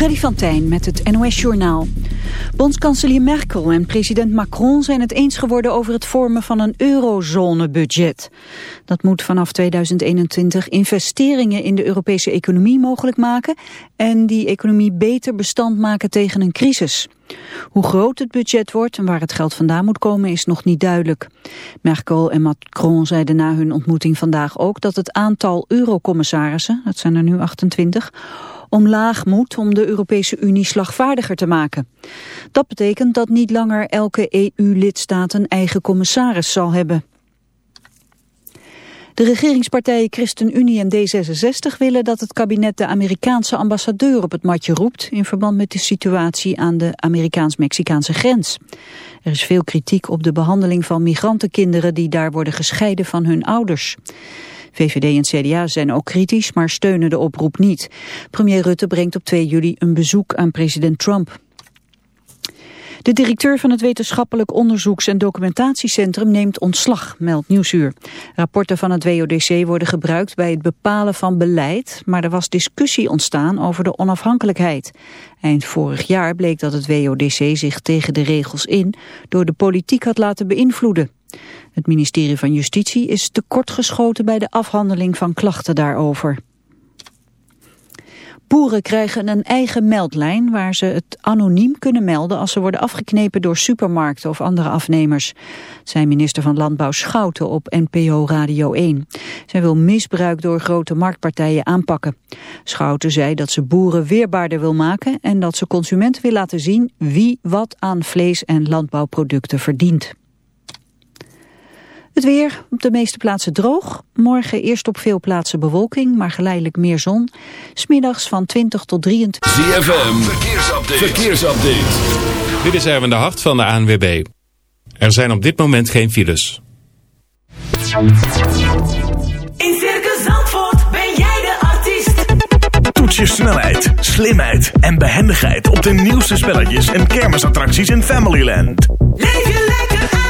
Freddy van met het NOS-journaal. Bondskanselier Merkel en president Macron zijn het eens geworden over het vormen van een eurozone-budget. Dat moet vanaf 2021 investeringen in de Europese economie mogelijk maken en die economie beter bestand maken tegen een crisis. Hoe groot het budget wordt en waar het geld vandaan moet komen is nog niet duidelijk. Merkel en Macron zeiden na hun ontmoeting vandaag ook dat het aantal eurocommissarissen, dat zijn er nu 28, omlaag moet om de Europese Unie slagvaardiger te maken. Dat betekent dat niet langer elke EU-lidstaat een eigen commissaris zal hebben. De regeringspartijen ChristenUnie en D66 willen dat het kabinet de Amerikaanse ambassadeur op het matje roept in verband met de situatie aan de Amerikaans-Mexicaanse grens. Er is veel kritiek op de behandeling van migrantenkinderen die daar worden gescheiden van hun ouders. VVD en CDA zijn ook kritisch, maar steunen de oproep niet. Premier Rutte brengt op 2 juli een bezoek aan president Trump. De directeur van het Wetenschappelijk Onderzoeks- en Documentatiecentrum neemt ontslag, meldt Nieuwsuur. Rapporten van het WODC worden gebruikt bij het bepalen van beleid, maar er was discussie ontstaan over de onafhankelijkheid. Eind vorig jaar bleek dat het WODC zich tegen de regels in door de politiek had laten beïnvloeden. Het ministerie van Justitie is tekortgeschoten bij de afhandeling van klachten daarover. Boeren krijgen een eigen meldlijn waar ze het anoniem kunnen melden als ze worden afgeknepen door supermarkten of andere afnemers. Zijn minister van Landbouw Schouten op NPO Radio 1. Zij wil misbruik door grote marktpartijen aanpakken. Schouten zei dat ze boeren weerbaarder wil maken en dat ze consumenten wil laten zien wie wat aan vlees en landbouwproducten verdient. Het weer, op de meeste plaatsen droog. Morgen eerst op veel plaatsen bewolking, maar geleidelijk meer zon. Smiddags van 20 tot 23. ZFM, verkeersupdate. verkeersupdate. Dit is Erwin de Hart van de ANWB. Er zijn op dit moment geen files. In Circus Zandvoort ben jij de artiest. Toets je snelheid, slimheid en behendigheid op de nieuwste spelletjes en kermisattracties in Familyland. Leef je lekker uit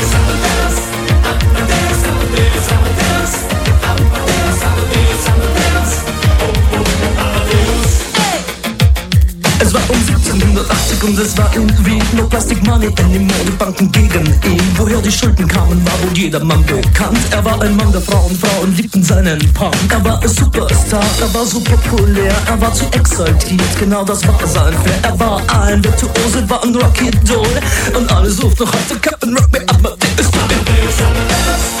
und es war in Wien No Plastic Money anymore, die Banken gegen ihn. Woher die Schulden kamen, war wohl jedermann bekannt. Er war ein Mann der Frauen, Frauen liebten seinen Punk. Er war ein Superstar, er war so populär Er war zu exaltiert, genau das war sein Flair. Er war ein Virtuose, war ein Rocky Doll. Und alle suchten noch heute Captain Rock Me Amadeus Come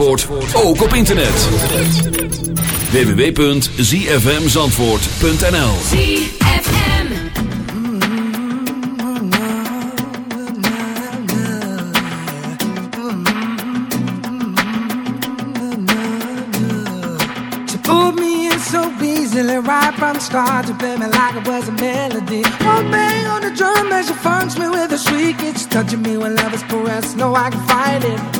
Zandvoort, ook op internet. www.zfmzandvoort.nl She pulled me in so easily right from the start to play me like it was a melody. One bang on the drum as she funks me with a shriek. It's touching me when love is caressed. No, I can fight it.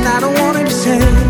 and I don't wanna to. say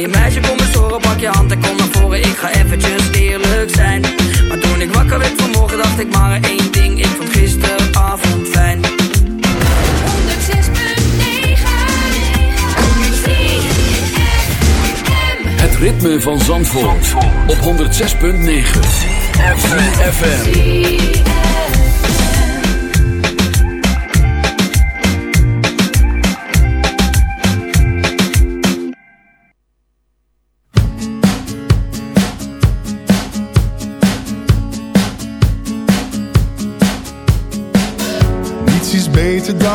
Hey meisje, kom eens horen, pak je hand en kom naar voren. Ik ga eventjes eerlijk zijn. Maar toen ik wakker werd vanmorgen, dacht ik maar één ding. Ik vond gisteravond fijn. 106.9 Het ritme van Zandvoort, op 106.9 FM.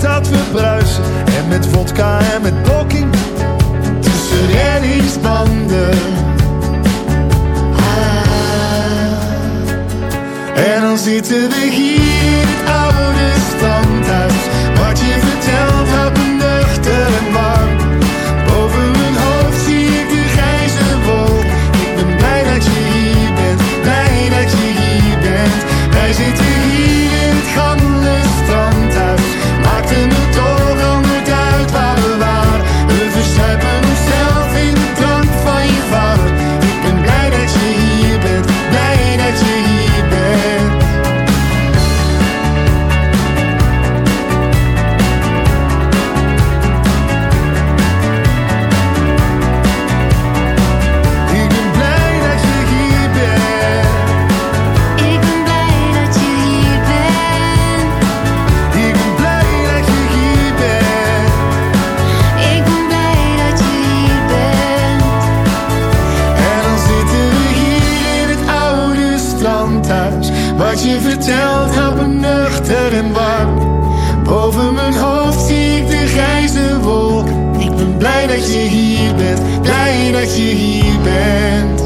Dat we bruisen. En met vodka en met blokking, tussen reddingsbanden. Ah, En dan zitten we hier je bent.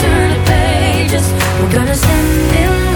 turn the pages. We're gonna send in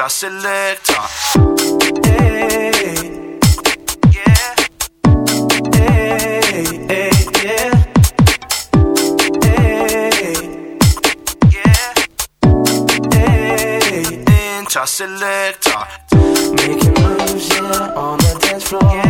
Interselector. Hey. Yeah. Hey, hey, yeah. Hey. Yeah. Hey. Interselector. Making moves, yeah, on the dance floor. Gotta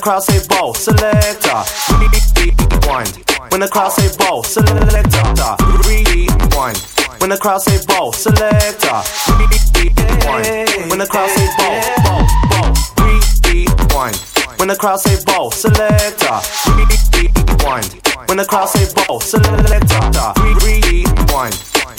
Crowd say ball, selector. Rewind. When the crowd say ball, selector. Rewind. When the crowd say ball, selector. Rewind. When the crowd say ball, ball, ball. Rewind. When the crowd say ball, selector. Rewind. When the crowd say ball, selector. Rewind.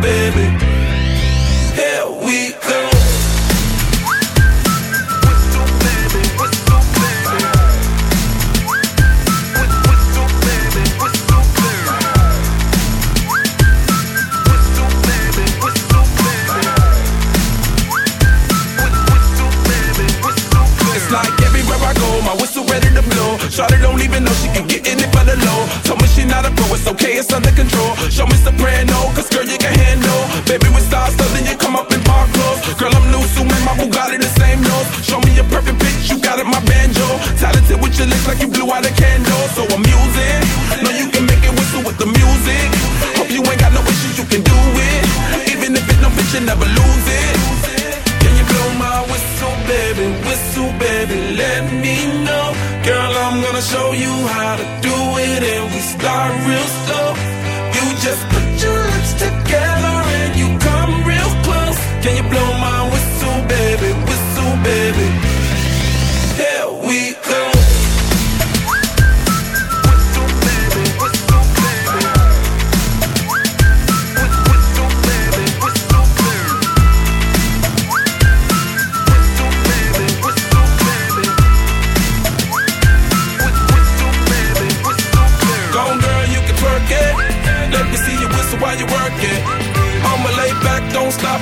baby? Here we go. It's like everywhere I go, my whistle ready to blow. Shawty don't even know she can get in it for the low. Told me not a pro, it's okay, it's under control. Show me soprano, cause girl, you can handle. Baby, with stars, so then you come up in park clothes. Girl, I'm new, so man, my Bugatti the same nose. Show me a perfect pitch, you got it, my banjo. Talented with your lips like you blew out a candle. So I'm using, know you can make it whistle with the music. Hope you ain't got no issues, you can do it. Even if it don't fit, you never lose it. Can you blow my whistle, baby? Whistle, baby, let me know. Girl, I'm gonna show you how to do it, start real slow. You just put your lips together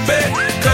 baby.